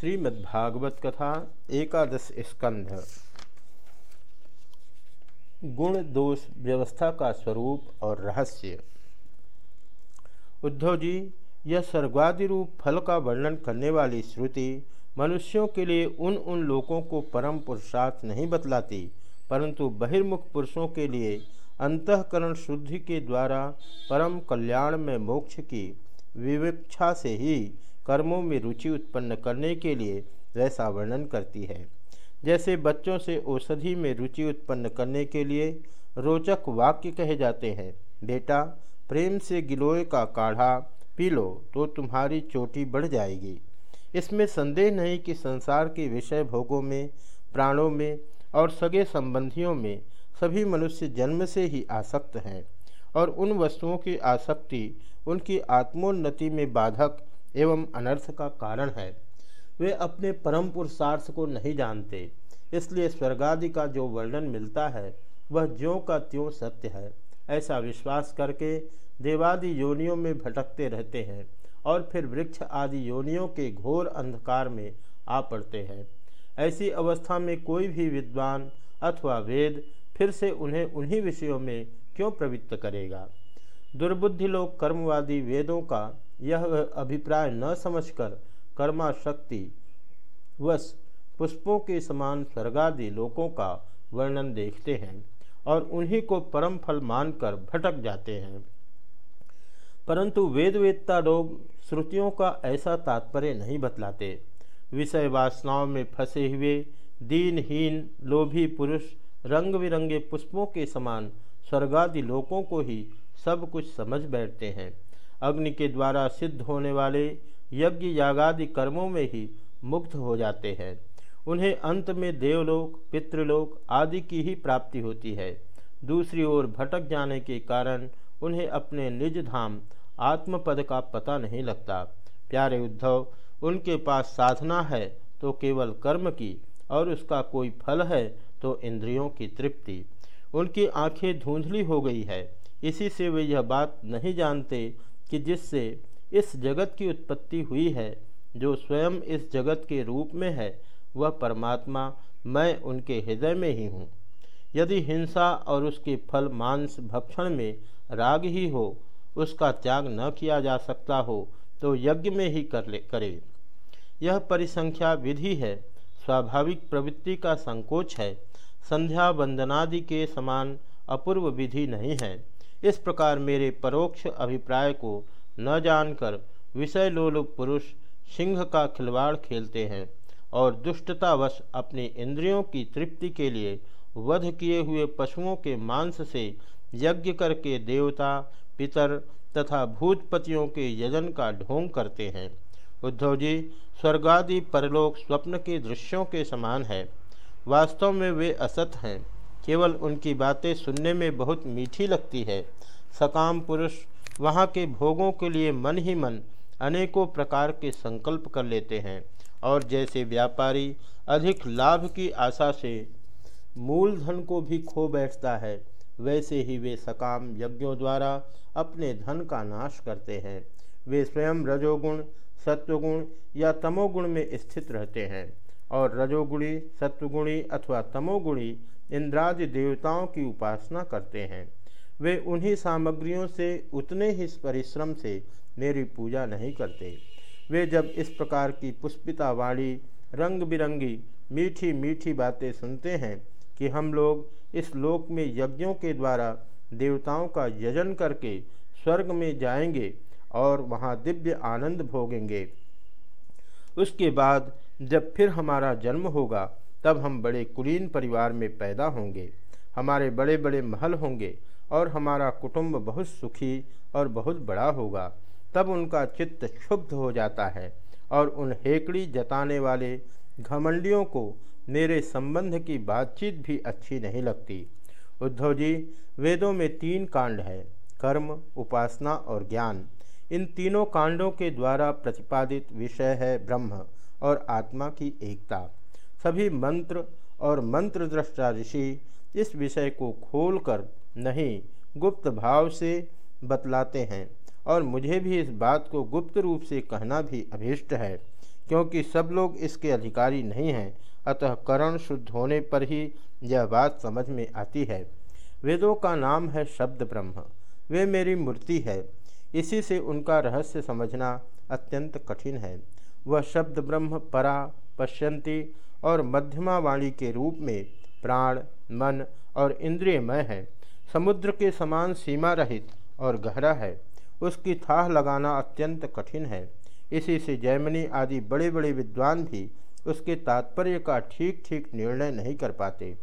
श्रीमद्भागवत कथा एकादश स्कंध गुण दोष व्यवस्था का स्वरूप और रहस्य। उद्धव जी, यह स्वर्गादि रूप फल का वर्णन करने वाली श्रुति मनुष्यों के लिए उन उन लोगों को परम पुरुषार्थ नहीं बतलाती, परंतु बहिर्मुख पुरुषों के लिए अंतकरण शुद्धि के द्वारा परम कल्याण में मोक्ष की विविक्षा से ही कर्मों में रुचि उत्पन्न करने के लिए वैसा वर्णन करती है। जैसे बच्चों से औषधि में रुचि उत्पन्न करने के लिए रोचक वाक्य कहे जाते हैं, बेटा, प्रेम से गिलोय का काढ़ा पी लो तो तुम्हारी चोटी बढ़ जाएगी। इसमें संदेह नहीं कि संसार के विषय भोगों में, प्राणों में और सगे संबंधियों में सभी मनुष्य जन्म से ही आसक्त हैं और उन वस्तुओं की आसक्ति उनकी आत्मोन्नति में बाधक एवं अनर्थ का कारण है। वे अपने परम पुरुषार्थ को नहीं जानते, इसलिए स्वर्गादि का जो वर्णन मिलता है, वह ज्यों का त्यों सत्य है। ऐसा विश्वास करके देवादि योनियों में भटकते रहते हैं और फिर वृक्ष आदि योनियों के घोर अंधकार में आ पड़ते हैं। ऐसी अवस्था में कोई भी विद्वान अथवा वेद फिर से उन्हें उन्हीं विषयों में क्यों प्रवृत्त करेगा? दुर्बुद्धि लोग कर्मवादी वेदों का यह अभिप्राय न समझकर कर्माशक्ति वश पुष्पों के समान स्वर्गादि लोकों का वर्णन देखते हैं और उन्हीं को परम फल मानकर भटक जाते हैं। परंतु वेदवेत्ता लोग श्रुतियों का ऐसा तात्पर्य नहीं बतलाते। विषय वासनाओं में फंसे हुए दीनहीन लोभी पुरुष रंग बिरंगे पुष्पों के समान स्वर्गादि लोकों को ही सब कुछ समझ बैठते हैं। अग्नि के द्वारा सिद्ध होने वाले यज्ञ यागादि कर्मों में ही मुक्त हो जाते हैं। उन्हें अंत में देवलोक, पितृलोक आदि की ही प्राप्ति होती है। दूसरी ओर भटक जाने के कारण उन्हें अपने निज धाम, आत्मपद का पता नहीं लगता। प्यारे उद्धव, उनके पास साधना है तो केवल कर्म की और उसका कोई फल है तो इंद्रियों की तृप्ति। उनकी आँखें धुंधली हो गई है। इसी से वे यह बात नहीं जानते कि जिससे इस जगत की उत्पत्ति हुई है, जो स्वयं इस जगत के रूप में है, वह परमात्मा मैं उनके हृदय में ही हूँ। यदि हिंसा और उसके फल, मांस, भक्षण में राग ही हो, उसका त्याग न किया जा सकता हो तो यज्ञ में ही कर ले, करे। यह परिसंख्या विधि है, स्वाभाविक प्रवृत्ति का संकोच है, संध्या वंदनादि के समान अपूर्व विधि नहीं है। इस प्रकार मेरे परोक्ष अभिप्राय को न जानकर विषय लोलुप पुरुष सिंह का खिलवाड़ खेलते हैं और दुष्टतावश अपने इंद्रियों की तृप्ति के लिए वध किए हुए पशुओं के मांस से यज्ञ करके देवता, पितर तथा भूतपतियों के यजन का ढोंग करते हैं। उद्धव जी, स्वर्गादि परलोक स्वप्न के दृश्यों के समान है। वास्तव में वे असत हैं। केवल उनकी बातें सुनने में बहुत मीठी लगती है। सकाम पुरुष, वहाँ के भोगों के लिए मन ही मन अनेकों प्रकार के संकल्प कर लेते हैं और जैसे व्यापारी अधिक लाभ की आशा से मूलधन को भी खो बैठता है, वैसे ही वे सकाम यज्ञों द्वारा अपने धन का नाश करते हैं। वे स्वयं रजोगुण, सत्वगुण या तमोगुण में स्थित रहते हैं और रजोगुणी, सत्वगुणी अथवा तमोगुणी इंद्रादि देवताओं की उपासना करते हैं। वे उन्हीं सामग्रियों से, उतने ही परिश्रम से मेरी पूजा नहीं करते। वे जब इस प्रकार की पुष्पिता वाणी रंग बिरंगी मीठी मीठी बातें सुनते हैं कि हम लोग इस लोक में यज्ञों के द्वारा देवताओं का यजन करके स्वर्ग में जाएँगे और वहाँ दिव्य आनंद भोगेंगे। उसके बाद जब फिर हमारा जन्म होगा तब हम बड़े कुलीन परिवार में पैदा होंगे। हमारे बड़े बड़े महल होंगे और हमारा कुटुंब बहुत सुखी और बहुत बड़ा होगा। तब उनका चित्त क्षुब्ध हो जाता है और उन हेकड़ी जताने वाले घमंडियों को मेरे संबंध की बातचीत भी अच्छी नहीं लगती। उद्धव जी, वेदों में तीन कांड है, कर्म, उपासना और ज्ञान। इन तीनों कांडों के द्वारा प्रतिपादित विषय है ब्रह्म और आत्मा की एकता। सभी मंत्र और मंत्र दृष्टा ऋषि इस विषय को खोलकर नहीं गुप्त भाव से बतलाते हैं। और मुझे भी इस बात को गुप्त रूप से कहना भी अभीष्ट है, क्योंकि सब लोग इसके अधिकारी नहीं हैं, अतः करण शुद्ध होने पर ही यह बात समझ में आती है। वेदों का नाम है शब्द ब्रह्म। वे मेरी मूर्ति है। इसी से उनका रहस्य समझना अत्यंत कठिन है। वह शब्द ब्रह्म परा पश्यंती और मध्यमा वाणी के रूप में प्राण, मन और इंद्रियमय है। समुद्र के समान सीमा रहित और गहरा है। उसकी थाह लगाना अत्यंत कठिन है। इसी से जैमनी आदि बड़े बड़े विद्वान भी उसके तात्पर्य का ठीक ठीक निर्णय नहीं कर पाते।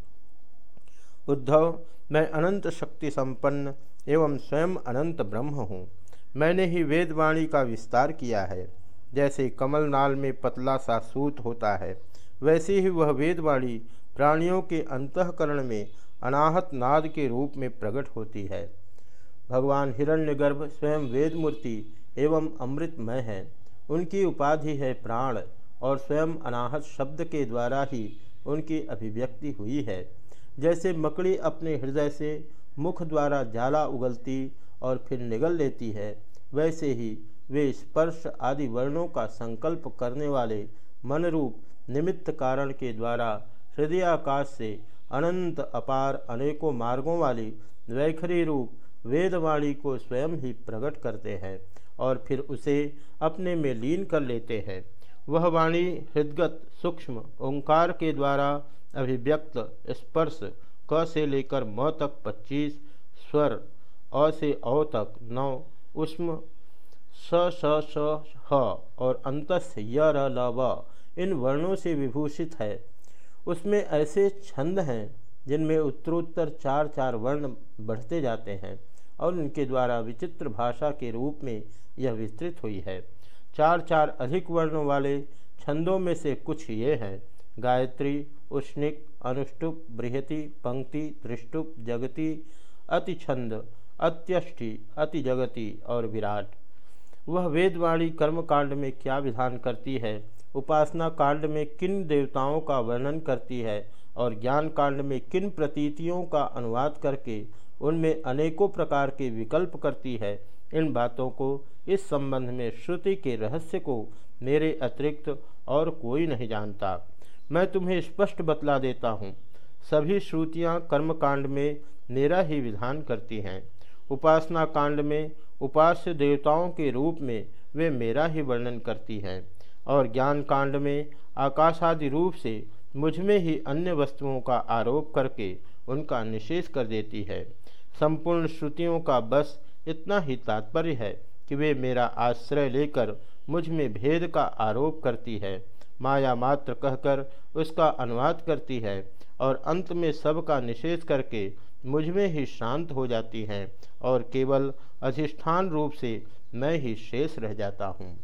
उद्धव, मैं अनंत शक्ति संपन्न एवं स्वयं अनंत ब्रह्म हूँ। मैंने ही वेदवाणी का विस्तार किया है। जैसे कमल नाल में पतला सा सूत होता है वैसे ही वह वेदवाणी प्राणियों के अंतकरण में अनाहत नाद के रूप में प्रकट होती है। भगवान हिरण्यगर्भ स्वयं वेद मूर्ति एवं अमृतमय है। उनकी उपाधि है प्राण और स्वयं अनाहत शब्द के द्वारा ही उनकी अभिव्यक्ति हुई है। जैसे मकड़ी अपने हृदय से मुख द्वारा जाला उगलती और फिर निगल लेती है, वैसे ही वे स्पर्श आदि वर्णों का संकल्प करने वाले मन रूप निमित्त कारण के द्वारा हृदयाकाश से अनंत अपार अनेकों मार्गों वाली वैखरी रूप वेदवाणी को स्वयं ही प्रकट करते हैं और फिर उसे अपने में लीन कर लेते हैं। वह वाणी हृदगत, सूक्ष्म, ओंकार के द्वारा अभिव्यक्त, स्पर्श, क से लेकर म तक 25 स्वर, अ से औ तक नौ, उष्म, स स स ह और अंतस्थ य, र, ल, व इन वर्णों से विभूषित है। उसमें ऐसे छंद हैं, जिनमें उत्तरोत्तर चार चार वर्ण बढ़ते जाते हैं और उनके द्वारा विचित्र भाषा के रूप में यह विस्तृत हुई है। चार चार अधिक वर्णों वाले छंदों में से कुछ ये हैं। गायत्री, उष्णिक, अनुष्टुप, बृहति, पंक्ति, त्रिष्टुप, जगति अति छंद अत्यष्टि अति जगति और विराट। वह वेदवाणी कर्मकांड में क्या विधान करती है? उपासना कांड में किन देवताओं का वर्णन करती है और ज्ञान कांड में किन प्रतीतियों का अनुवाद करके उनमें अनेकों प्रकार के विकल्प करती है, इन बातों को इस संबंध में श्रुति के रहस्य को मेरे अतिरिक्त और कोई नहीं जानता। मैं तुम्हें स्पष्ट बतला देता हूँ, सभी श्रुतियाँ कर्मकांड में मेरा ही विधान करती हैं। उपासना कांड में उपास्य देवताओं के रूप में वे मेरा ही वर्णन करती हैं। और ज्ञान कांड में आकाशादि रूप से मुझमें ही अन्य वस्तुओं का आरोप करके उनका निषेध कर देती है। संपूर्ण श्रुतियों का बस इतना ही तात्पर्य है कि वे मेरा आश्रय लेकर मुझमें भेद का आरोप करती है। माया मात्र कहकर उसका अनुवाद करती है और अंत में सब का निषेध करके मुझमें ही शांत हो जाती हैं और केवल अधिष्ठान रूप से मैं ही शेष रह जाता हूँ।